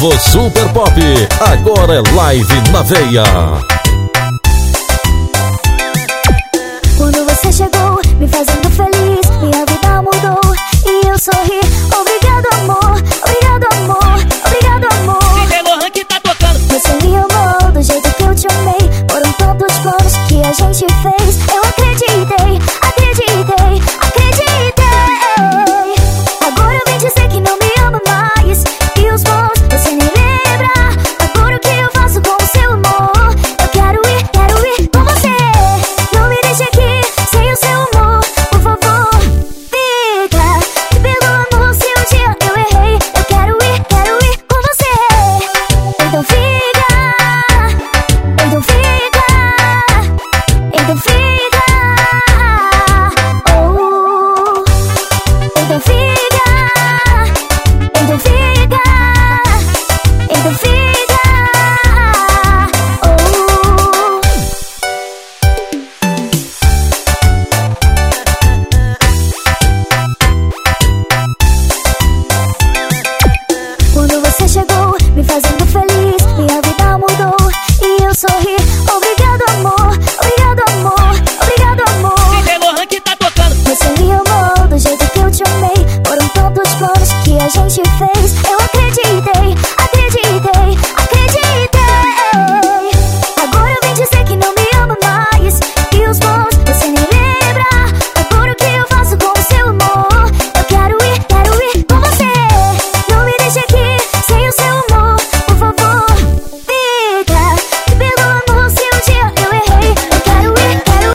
novo Super Pop. Agora é live na veia. Quando você chegou, me fazendo